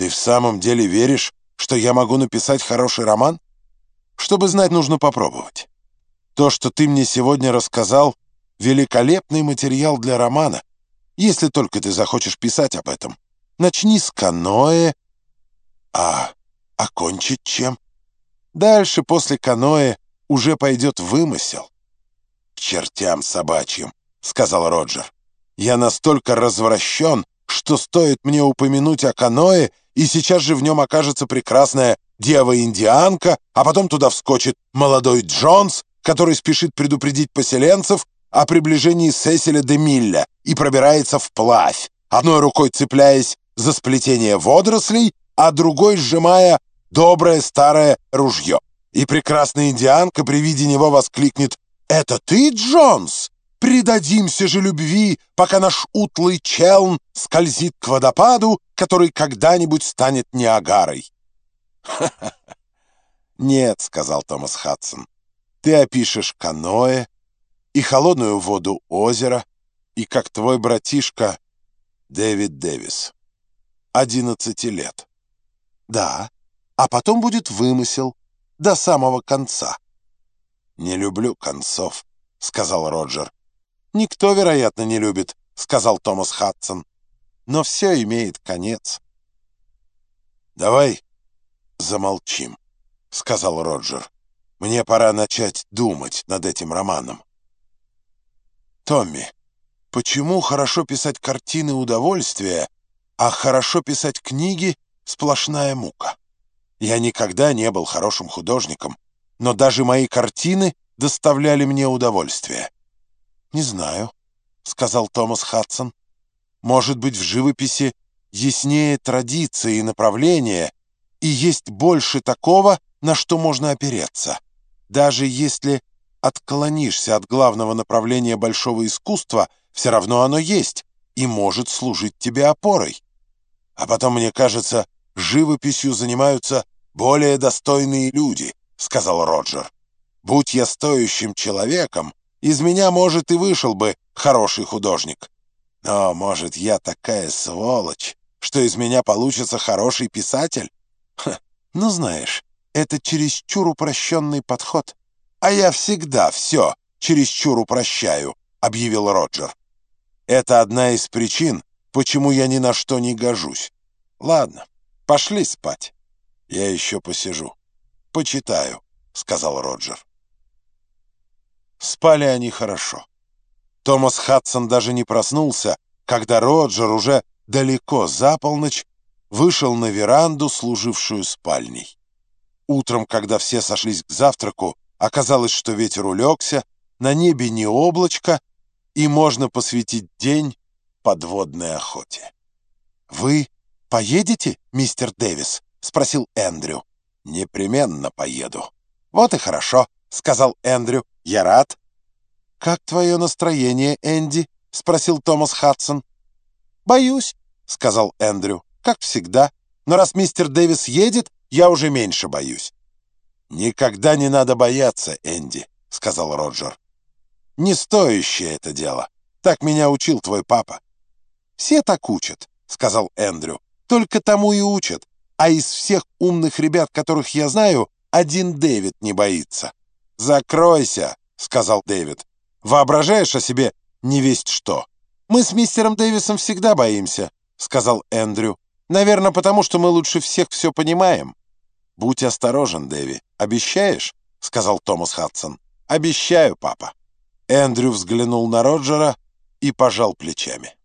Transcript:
Ты в самом деле веришь, что я могу написать хороший роман? Чтобы знать, нужно попробовать. То, что ты мне сегодня рассказал, великолепный материал для романа, если только ты захочешь писать об этом. Начни с каноэ, а окончить чем? Дальше, после каноэ, уже пойдет вымысел. «К чертям собачьим», — сказал Роджер. «Я настолько развращен, что стоит мне упомянуть о каноэ, и сейчас же в нем окажется прекрасная дева-индианка, а потом туда вскочит молодой Джонс, который спешит предупредить поселенцев о приближении Сесиля де Милля и пробирается вплавь, одной рукой цепляясь за сплетение водорослей, а другой сжимая доброе старое ружье. И прекрасная индианка при виде него воскликнет «Это ты, Джонс? Предадимся же любви, пока наш утлый челн скользит к водопаду, который когда-нибудь станет Ниагарой». «Нет», — сказал Томас Хадсон, — «ты опишешь каноэ и холодную воду озера, и как твой братишка Дэвид Дэвис. Одиннадцати лет». «Да, а потом будет вымысел до самого конца». «Не люблю концов», — сказал Роджер. «Никто, вероятно, не любит», — сказал Томас Хадсон. «Но все имеет конец». «Давай замолчим», — сказал Роджер. «Мне пора начать думать над этим романом». «Томми, почему хорошо писать картины удовольствия, а хорошо писать книги — сплошная мука? Я никогда не был хорошим художником, но даже мои картины доставляли мне удовольствие». «Не знаю», — сказал Томас Хадсон. «Может быть, в живописи яснее традиции и направления, и есть больше такого, на что можно опереться. Даже если отклонишься от главного направления большого искусства, все равно оно есть и может служить тебе опорой. А потом, мне кажется, живописью занимаются более достойные люди», — сказал Роджер. «Будь я стоящим человеком, из меня, может, и вышел бы хороший художник. Но, может, я такая сволочь, что из меня получится хороший писатель? Ха, ну, знаешь, это чересчур упрощенный подход. А я всегда все чересчур упрощаю, объявил Роджер. Это одна из причин, почему я ни на что не гожусь. Ладно, пошли спать. Я еще посижу. Почитаю, сказал Роджер. Спали они хорошо. Томас Хадсон даже не проснулся, когда Роджер уже далеко за полночь вышел на веранду, служившую спальней. Утром, когда все сошлись к завтраку, оказалось, что ветер улегся, на небе не облачко, и можно посвятить день подводной охоте. «Вы поедете, мистер Дэвис?» — спросил Эндрю. «Непременно поеду». «Вот и хорошо», — сказал Эндрю. «Я рад». «Как твое настроение, Энди?» — спросил Томас Хадсон. «Боюсь», — сказал Эндрю, — «как всегда. Но раз мистер Дэвис едет, я уже меньше боюсь». «Никогда не надо бояться, Энди», — сказал Роджер. «Не стоящее это дело. Так меня учил твой папа». «Все так учат», — сказал Эндрю. «Только тому и учат. А из всех умных ребят, которых я знаю, один Дэвид не боится». «Закройся», — сказал Дэвид. «Воображаешь о себе не весть что». «Мы с мистером Дэвисом всегда боимся», — сказал Эндрю. «Наверное, потому что мы лучше всех все понимаем». «Будь осторожен, Дэви. Обещаешь?» — сказал Томас Хадсон. «Обещаю, папа». Эндрю взглянул на Роджера и пожал плечами.